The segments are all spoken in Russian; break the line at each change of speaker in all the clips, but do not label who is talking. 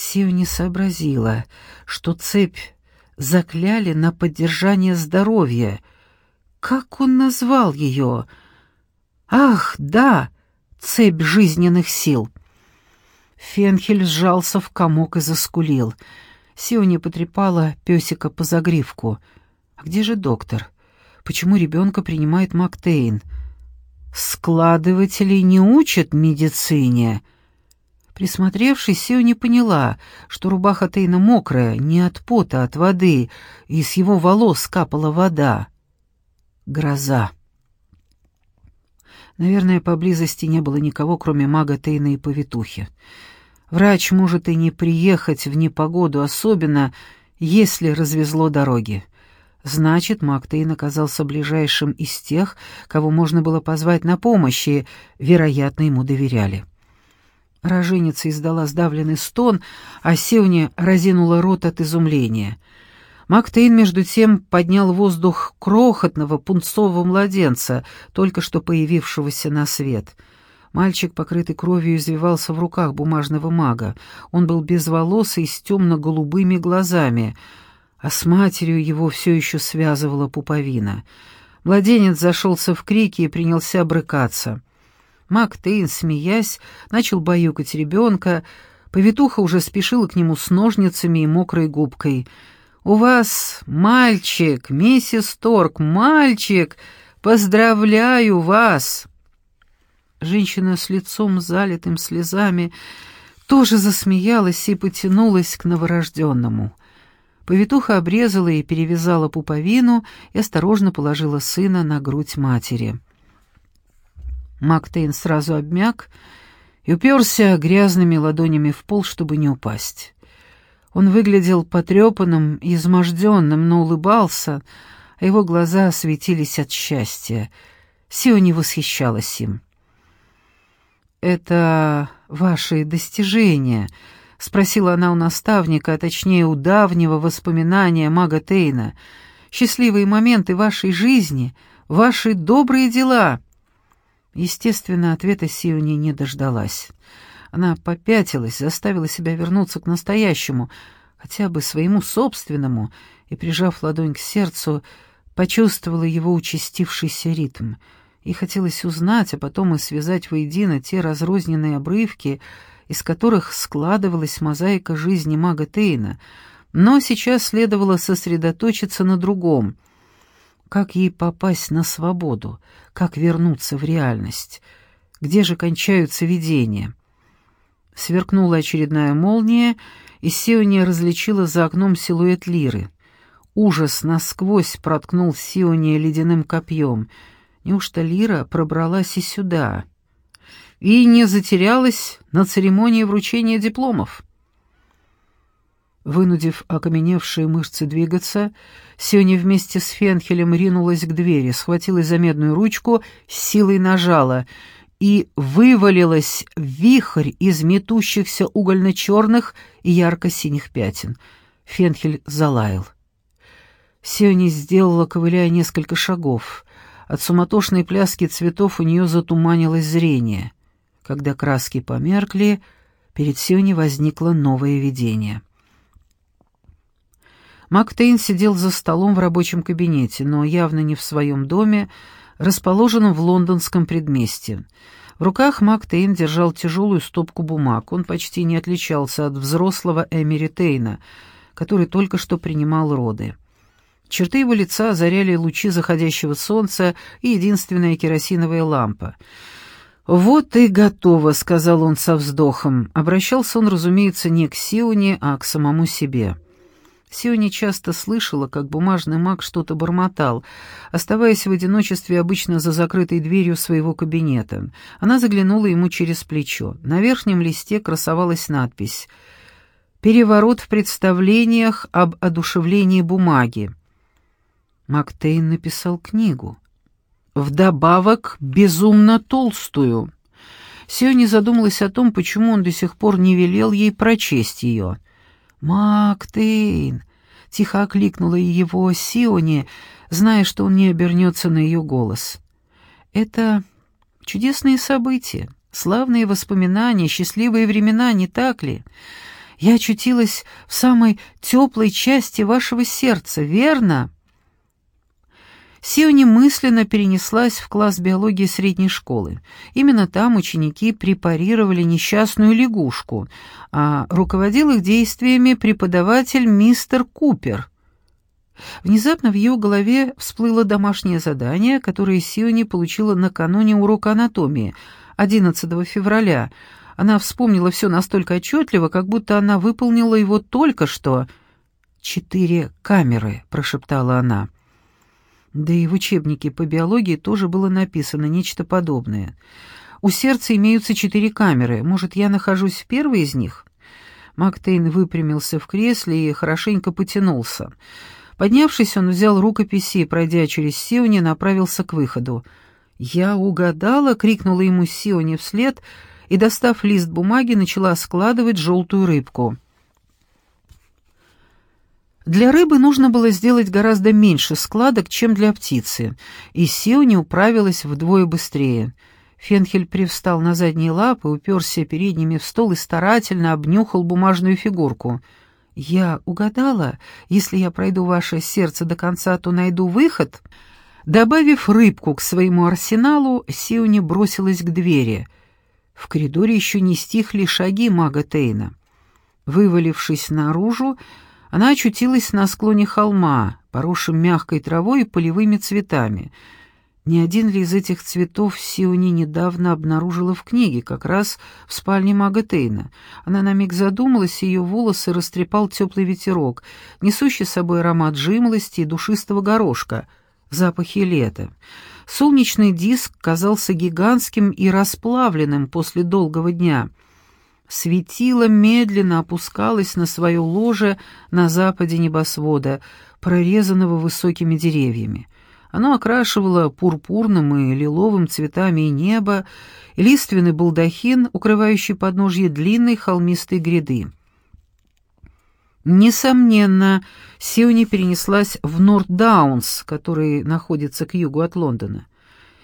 Сию не сообразила, что цепь закляли на поддержание здоровья. Как он назвал ее? Ах, да, цепь жизненных сил. Фенхель сжался в комок и заскулил. Сиони потрепала песика по загривку. «А где же доктор? Почему ребенка принимает Мактейн? Складывателей не учат медицине». Присмотревшись, Сиони поняла, что рубаха Тейна мокрая, не от пота, а от воды, и с его волос капала вода. Гроза. Наверное, поблизости не было никого, кроме мага Тейна и повитухи. Врач может и не приехать в непогоду, особенно если развезло дороги. Значит, маг Тейн оказался ближайшим из тех, кого можно было позвать на помощь, и, вероятно, ему доверяли. Роженица издала сдавленный стон, а Севня разинула рот от изумления. Мактейн, между тем, поднял воздух крохотного пунцового младенца, только что появившегося на свет. Мальчик, покрытый кровью, извивался в руках бумажного мага. Он был безволосый, с темно-голубыми глазами, а с матерью его все еще связывала пуповина. Младенец зашелся в крики и принялся брыкаться. Мак Тейн, смеясь, начал баюкать ребенка. Повитуха уже спешила к нему с ножницами и мокрой губкой. «У вас мальчик, миссис Торк, мальчик! Поздравляю вас!» Женщина с лицом залитым слезами тоже засмеялась и потянулась к новорожденному. Повитуха обрезала и перевязала пуповину и осторожно положила сына на грудь матери. Мактейн сразу обмяк и уперся грязными ладонями в пол, чтобы не упасть. Он выглядел потрепанным и изможденным, но улыбался, а его глаза светились от счастья. Сиони восхищалась им. «Это ваши достижения?» — спросила она у наставника, а точнее у давнего воспоминания мага Тейна. «Счастливые моменты вашей жизни, ваши добрые дела». Естественно, ответа Сиони не дождалась. Она попятилась, заставила себя вернуться к настоящему, хотя бы своему собственному, и, прижав ладонь к сердцу, почувствовала его участившийся ритм. И хотелось узнать, а потом и связать воедино те разрозненные обрывки, из которых складывалась мозаика жизни мага Тейна. Но сейчас следовало сосредоточиться на другом — как ей попасть на свободу? Как вернуться в реальность? Где же кончаются видения? Сверкнула очередная молния, и Сиония различила за окном силуэт Лиры. Ужас насквозь проткнул Сиония ледяным копьем. Неужто Лира пробралась и сюда? И не затерялась на церемонии вручения дипломов? Вынудив окаменевшие мышцы двигаться, Сёня вместе с Фенхелем ринулась к двери, схватилась за медную ручку, силой нажала и вывалилась вихрь из метущихся угольно-черных и ярко-синих пятен. Фенхель залаял. Сёня сделала, ковыляя несколько шагов. От суматошной пляски цветов у нее затуманилось зрение. Когда краски померкли, перед Сёней возникло новое видение — Мактейн сидел за столом в рабочем кабинете, но явно не в своем доме, расположенном в лондонском предместье. В руках Мактейн держал тяжелую стопку бумаг. Он почти не отличался от взрослого Эмери Тейна, который только что принимал роды. Черты его лица озаряли лучи заходящего солнца и единственная керосиновая лампа. «Вот и готово», — сказал он со вздохом. Обращался он, разумеется, не к Сионе, а к самому себе. Сиони часто слышала, как бумажный маг что-то бормотал, оставаясь в одиночестве обычно за закрытой дверью своего кабинета. Она заглянула ему через плечо. На верхнем листе красовалась надпись «Переворот в представлениях об одушевлении бумаги». Мактейн написал книгу. Вдобавок, безумно толстую. Сиони задумалась о том, почему он до сих пор не велел ей прочесть ее. «Мактейн!» — тихо окликнула его Сиони, зная, что он не обернется на ее голос. «Это чудесные события, славные воспоминания, счастливые времена, не так ли? Я очутилась в самой теплой части вашего сердца, верно?» Сиони мысленно перенеслась в класс биологии средней школы. Именно там ученики препарировали несчастную лягушку, а руководил их действиями преподаватель мистер Купер. Внезапно в ее голове всплыло домашнее задание, которое Сиони получила накануне урока анатомии, 11 февраля. Она вспомнила все настолько отчетливо, как будто она выполнила его только что. «Четыре камеры», — прошептала она. Да и в учебнике по биологии тоже было написано нечто подобное. У сердца имеются четыре камеры. Может, я нахожусь в первой из них? Мактейн выпрямился в кресле и хорошенько потянулся. Поднявшись, он взял рукописи и, пройдя через Сиони, направился к выходу. «Я угадала!» — крикнула ему Сиони вслед и, достав лист бумаги, начала складывать желтую рыбку. Для рыбы нужно было сделать гораздо меньше складок, чем для птицы, и Сиони управилась вдвое быстрее. Фенхель привстал на задние лапы, уперся передними в стол и старательно обнюхал бумажную фигурку. «Я угадала, если я пройду ваше сердце до конца, то найду выход?» Добавив рыбку к своему арсеналу, Сиони бросилась к двери. В коридоре еще не стихли шаги мага Тейна. Вывалившись наружу, она очутилась на склоне холма, поросшим мягкой травой и полевыми цветами. Ни один ли из этих цветов Сиони недавно обнаружила в книге, как раз в спальне мага. Она на миг задумалась, и ее волосы растрепал теплый ветерок, несущий с собой аромат жимолости и душистого горошка, запахи лета. Солнечный диск казался гигантским и расплавленным после долгого дня — Светило медленно опускалось на свое ложе на западе небосвода, прорезанного высокими деревьями. Оно окрашивало пурпурным и лиловым цветами и небо, и лиственный балдахин, укрывающий подножье длинной холмистой гряды. Несомненно, Сиони перенеслась в Норт-Даунс, который находится к югу от Лондона.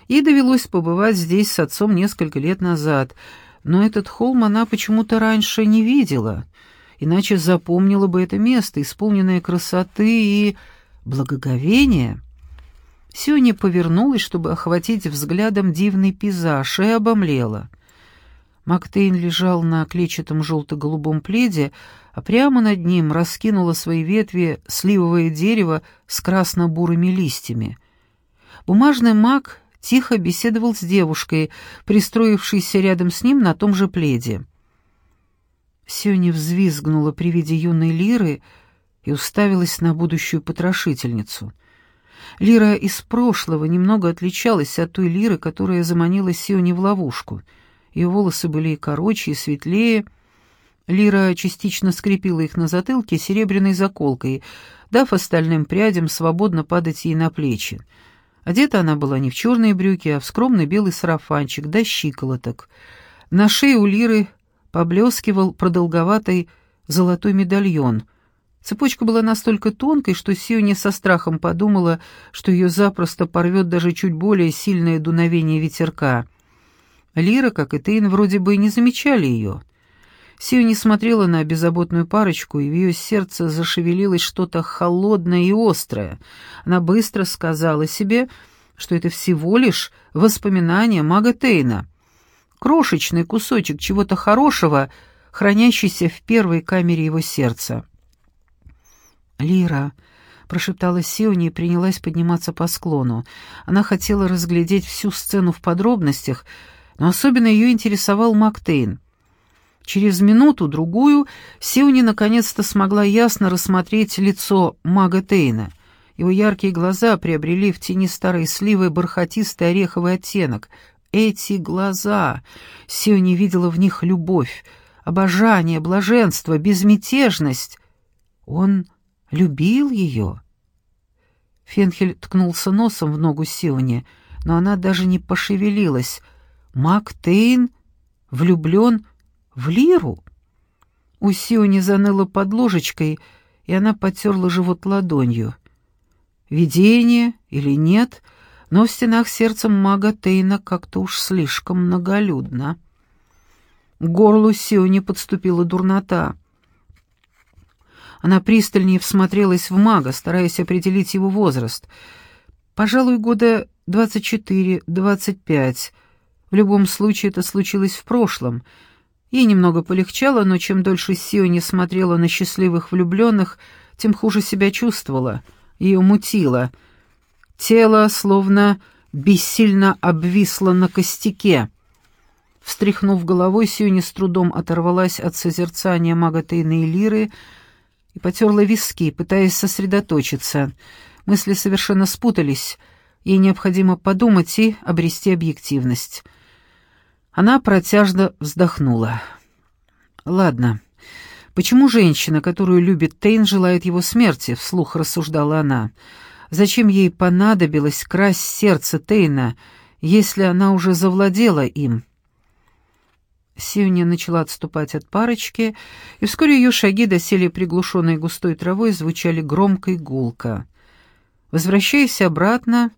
Ей довелось побывать здесь с отцом несколько лет назад — но этот холм она почему-то раньше не видела, иначе запомнила бы это место, исполненное красоты и благоговения. Сёня повернулась, чтобы охватить взглядом дивный пейзаж, и обомлела. Мактейн лежал на клетчатом желто-голубом пледе, а прямо над ним раскинуло свои ветви сливовое дерево с красно-бурыми листьями. Бумажный маг тихо беседовал с девушкой, пристроившейся рядом с ним на том же пледе. Сёня взвизгнула при виде юной Лиры и уставилась на будущую потрошительницу. Лира из прошлого немного отличалась от той Лиры, которая заманила Сиони в ловушку. Ее волосы были и короче, и светлее. Лира частично скрепила их на затылке серебряной заколкой, дав остальным прядям свободно падать ей на плечи. Одета она была не в черные брюки, а в скромный белый сарафанчик до щиколоток. На шее у Лиры поблескивал продолговатый золотой медальон. Цепочка была настолько тонкой, что Сиони со страхом подумала, что ее запросто порвет даже чуть более сильное дуновение ветерка. Лира, как и Тейн, вроде бы и не замечали ее — Сию не смотрела на беззаботную парочку, и в ее сердце зашевелилось что-то холодное и острое. Она быстро сказала себе, что это всего лишь воспоминание мага Тейна. Крошечный кусочек чего-то хорошего, хранящийся в первой камере его сердца. «Лира», — прошептала Сиони и принялась подниматься по склону. Она хотела разглядеть всю сцену в подробностях, но особенно ее интересовал Мактейн. Через минуту-другую Сиони наконец-то смогла ясно рассмотреть лицо мага Тейна. Его яркие глаза приобрели в тени старой сливы бархатистый ореховый оттенок. Эти глаза! Сиони видела в них любовь, обожание, блаженство, безмятежность. Он любил ее. Фенхель ткнулся носом в ногу Сиони, но она даже не пошевелилась. Мак Тейн влюблен в лиру? У Сиони заныло под ложечкой, и она потерла живот ладонью. Видение или нет, но в стенах сердца мага Тейна как-то уж слишком многолюдно. К горлу Сиони подступила дурнота. Она пристальнее всмотрелась в мага, стараясь определить его возраст. Пожалуй, года двадцать четыре, двадцать пять. В любом случае это случилось в прошлом. Ей немного полегчало, но чем дольше Сиони смотрела на счастливых влюбленных, тем хуже себя чувствовала. Ее мутило. Тело словно бессильно обвисло на костяке. Встряхнув головой, Сиони с трудом оторвалась от созерцания магатейной лиры и потерла виски, пытаясь сосредоточиться. Мысли совершенно спутались. Ей необходимо подумать и обрести объективность. Она протяжно вздохнула. «Ладно. Почему женщина, которую любит Тейн, желает его смерти?» — вслух рассуждала она. «Зачем ей понадобилось красть сердце Тейна, если она уже завладела им?» Сиония начала отступать от парочки, и вскоре ее шаги доселе приглушенной густой травой звучали громко и гулко. Возвращаясь обратно,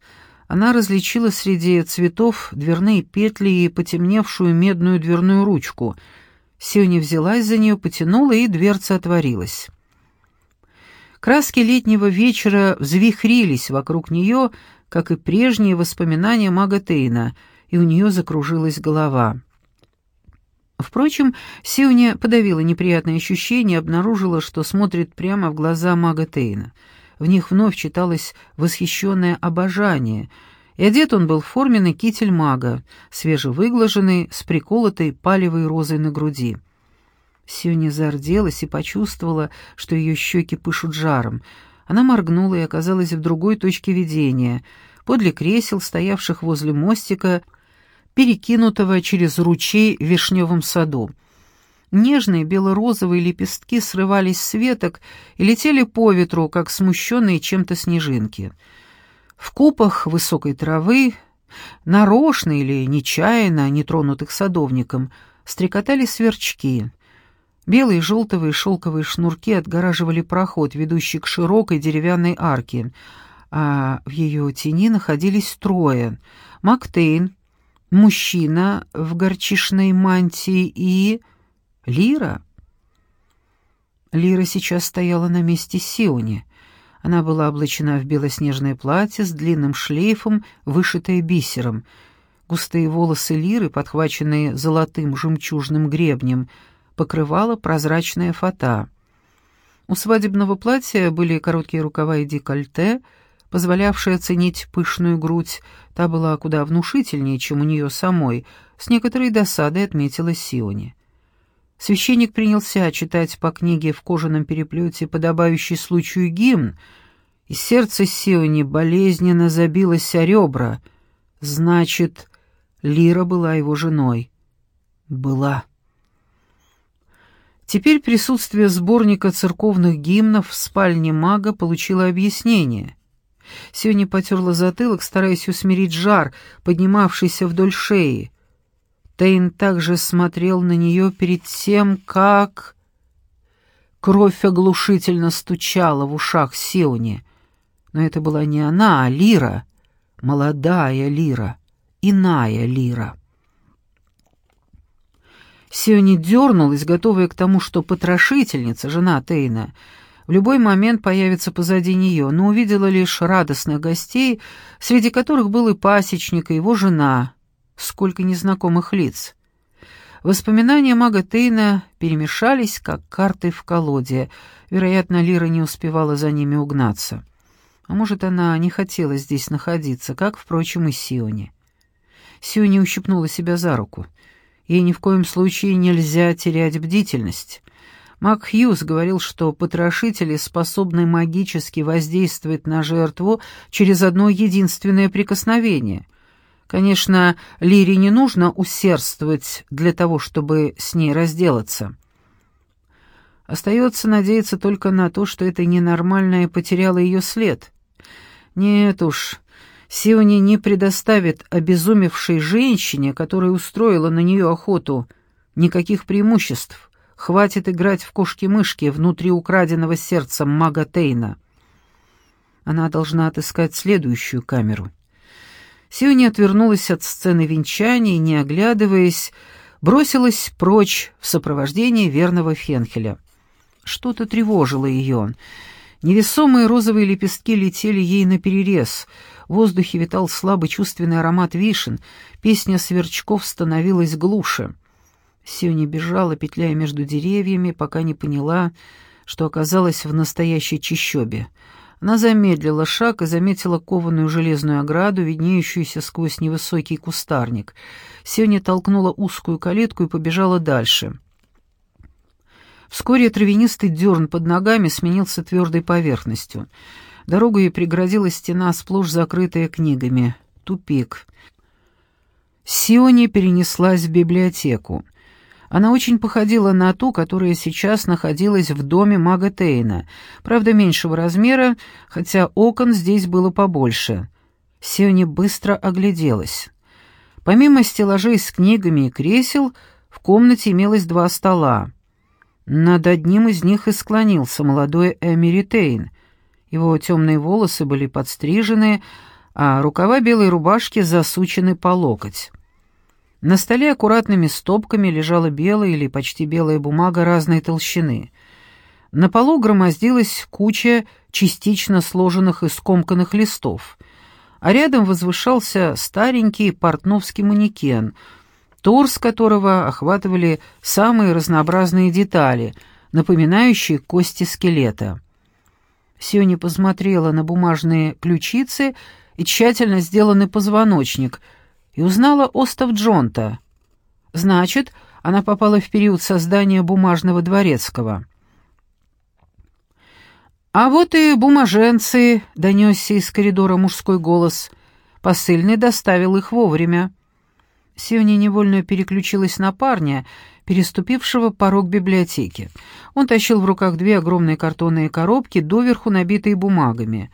она различила среди цветов дверные петли и потемневшую медную дверную ручку. Сиони взялась за нее, потянула, и дверца отворилась. Краски летнего вечера взвихрились вокруг нее, как и прежние воспоминания мага Тейна, и у нее закружилась голова. Впрочем, Сиони подавила неприятное ощущение и обнаружила, что смотрит прямо в глаза мага Тейна — в них вновь читалось восхищенное обожание, и одет он был в форменный китель мага, свежевыглаженный, с приколотой палевой розой на груди. Сюня зарделась и почувствовала, что ее щеки пышут жаром. Она моргнула и оказалась в другой точке видения, подле кресел, стоявших возле мостика, перекинутого через ручей в вишневом саду. Нежные бело-розовые лепестки срывались с веток и летели по ветру, как смущенные чем-то снежинки. В купах высокой травы, нарочно или нечаянно, нетронутых садовником, стрекотали сверчки. Белые желтовые шелковые шнурки отгораживали проход, ведущий к широкой деревянной арке, а в ее тени находились трое — Мактейн, мужчина в горчишной мантии и... Лира? Лира сейчас стояла на месте Сиони. Она была облачена в белоснежное платье с длинным шлейфом, вышитое бисером. Густые волосы Лиры, подхваченные золотым жемчужным гребнем, покрывала прозрачная фата. У свадебного платья были короткие рукава и декольте, позволявшие оценить пышную грудь. Та была куда внушительнее, чем у нее самой, с некоторой досадой отметила Сиони. Священник принялся читать по книге в кожаном переплете подобающий случаю гимн, и сердце Сиони болезненно забилось о ребра. Значит, Лира была его женой. Была. Теперь присутствие сборника церковных гимнов в спальне мага получило объяснение. Сиони потерла затылок, стараясь усмирить жар, поднимавшийся вдоль шеи. Тейн также смотрел на нее перед тем, как... Кровь оглушительно стучала в ушах Сиони. Но это была не она, а Лира, молодая Лира, иная Лира. Сиони дернулась, готовая к тому, что потрошительница, жена Тейна, в любой момент появится позади нее, но увидела лишь радостных гостей, среди которых был и пасечник, и его жена, сколько незнакомых лиц. Воспоминания мага Тейна перемешались, как карты в колоде. Вероятно, Лира не успевала за ними угнаться. А может, она не хотела здесь находиться, как, впрочем, и Сиони. Сиони ущипнула себя за руку. Ей ни в коем случае нельзя терять бдительность. Мак Хьюз говорил, что потрошители способны магически воздействовать на жертву через одно единственное прикосновение — Конечно, Лире не нужно усердствовать для того, чтобы с ней разделаться. Остается надеяться только на то, что это ненормальное потеряло ее след. Нет уж, Сиони не предоставит обезумевшей женщине, которая устроила на нее охоту, никаких преимуществ. Хватит играть в кошки-мышки внутри украденного сердца мага Тейна. Она должна отыскать следующую камеру. Сиони отвернулась от сцены венчания и, не оглядываясь, бросилась прочь в сопровождении верного Фенхеля. Что-то тревожило ее. Невесомые розовые лепестки летели ей на перерез. В воздухе витал слабый чувственный аромат вишен. Песня сверчков становилась глуше. Сиони бежала, петляя между деревьями, пока не поняла, что оказалась в настоящей чащобе. Она замедлила шаг и заметила кованую железную ограду, виднеющуюся сквозь невысокий кустарник. Сиони толкнула узкую калитку и побежала дальше. Вскоре травянистый дерн под ногами сменился твердой поверхностью. Дорогу ей преградила стена, сплошь закрытая книгами. Тупик. Сиони перенеслась в библиотеку. Она очень походила на ту, которая сейчас находилась в доме мага Тейна, правда, меньшего размера, хотя окон здесь было побольше. Сиони быстро огляделась. Помимо стеллажей с книгами и кресел, в комнате имелось два стола. Над одним из них и склонился молодой Эмери Тейн. Его темные волосы были подстрижены, а рукава белой рубашки засучены по локоть. На столе аккуратными стопками лежала белая или почти белая бумага разной толщины. На полу громоздилась куча частично сложенных и скомканных листов, а рядом возвышался старенький портновский манекен — торс которого охватывали самые разнообразные детали, напоминающие кости скелета. Сиони посмотрела на бумажные ключицы и тщательно сделанный позвоночник и узнала остов Джонта. Значит, она попала в период создания бумажного дворецкого. «А вот и бумаженцы», — донесся из коридора мужской голос. Посыльный доставил их вовремя. Сиони невольно переключилась на парня, переступившего порог библиотеки. Он тащил в руках две огромные картонные коробки, доверху набитые бумагами.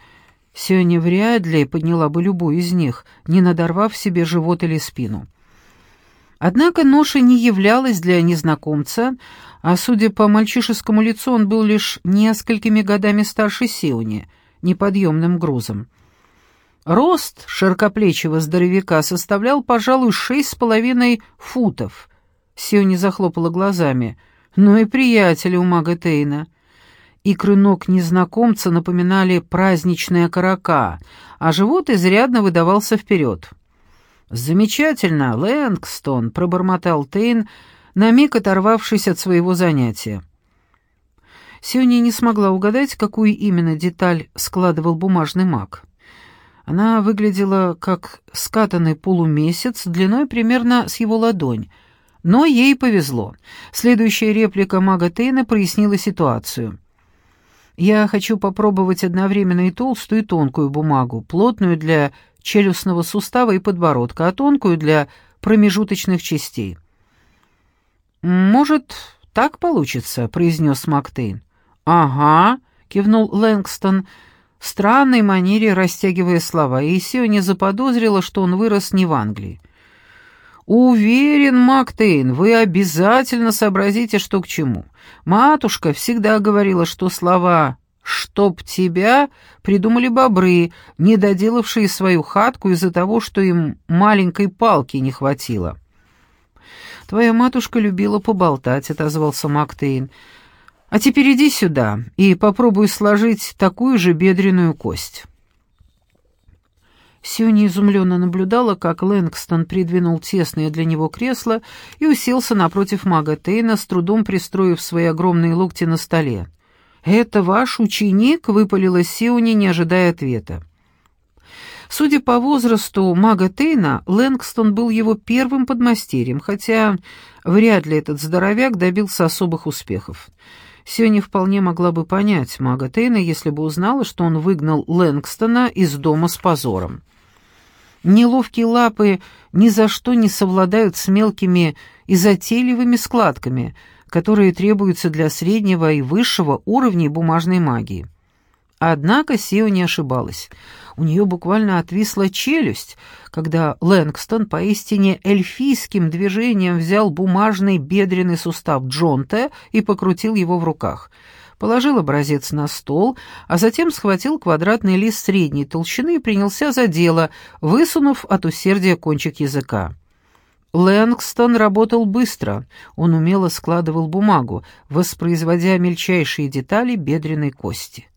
Сиони вряд ли подняла бы любую из них, не надорвав себе живот или спину. Однако ноша не являлась для незнакомца, а, судя по мальчишескому лицу, он был лишь несколькими годами старше Сиони, неподъемным грузом. Рост широкоплечего здоровяка составлял, пожалуй, шесть с половиной футов. Сиони захлопала глазами. Ну и приятели у мага Тейна. Икры ног незнакомца напоминали праздничные окорока, а живот изрядно выдавался вперед. «Замечательно, Лэнгстон», — пробормотал Тейн, на миг оторвавшись от своего занятия. Сиони не смогла угадать, какую именно деталь складывал бумажный маг. Она выглядела как скатанный полумесяц длиной примерно с его ладонь. Но ей повезло. Следующая реплика мага Тейна прояснила ситуацию. «Я хочу попробовать одновременно и толстую, и тонкую бумагу, плотную для челюстного сустава и подбородка, а тонкую для промежуточных частей». «Может, так получится?» — произнес Мактейн. «Ага», — кивнул Лэнгстон, — в странной манере растягивая слова, и Сио не заподозрила, что он вырос не в Англии. «Уверен, Мактейн, вы обязательно сообразите, что к чему. Матушка всегда говорила, что слова «чтоб тебя» придумали бобры, не доделавшие свою хатку из-за того, что им маленькой палки не хватило». «Твоя матушка любила поболтать», — отозвался Мактейн. А теперь иди сюда и попробуй сложить такую же бедренную кость». Сюни изумленно наблюдала, как Лэнгстон придвинул тесное для него кресло и уселся напротив мага Тейна, с трудом пристроив свои огромные локти на столе. «Это ваш ученик?» — выпалила Сиони, не ожидая ответа. Судя по возрасту мага Тейна, Лэнгстон был его первым подмастерьем, хотя вряд ли этот здоровяк добился особых успехов. Сёня вполне могла бы понять мага Тейна, если бы узнала, что он выгнал Лэнгстона из дома с позором. Неловкие лапы ни за что не совладают с мелкими и затейливыми складками, которые требуются для среднего и высшего уровней бумажной магии. Однако Сио не ошибалась. У нее буквально отвисла челюсть, когда Лэнгстон поистине эльфийским движением взял бумажный бедренный сустав Джонта и покрутил его в руках. Положил образец на стол, а затем схватил квадратный лист средней толщины и принялся за дело, высунув от усердия кончик языка. Лэнгстон работал быстро, он умело складывал бумагу, воспроизводя мельчайшие детали бедренной кости.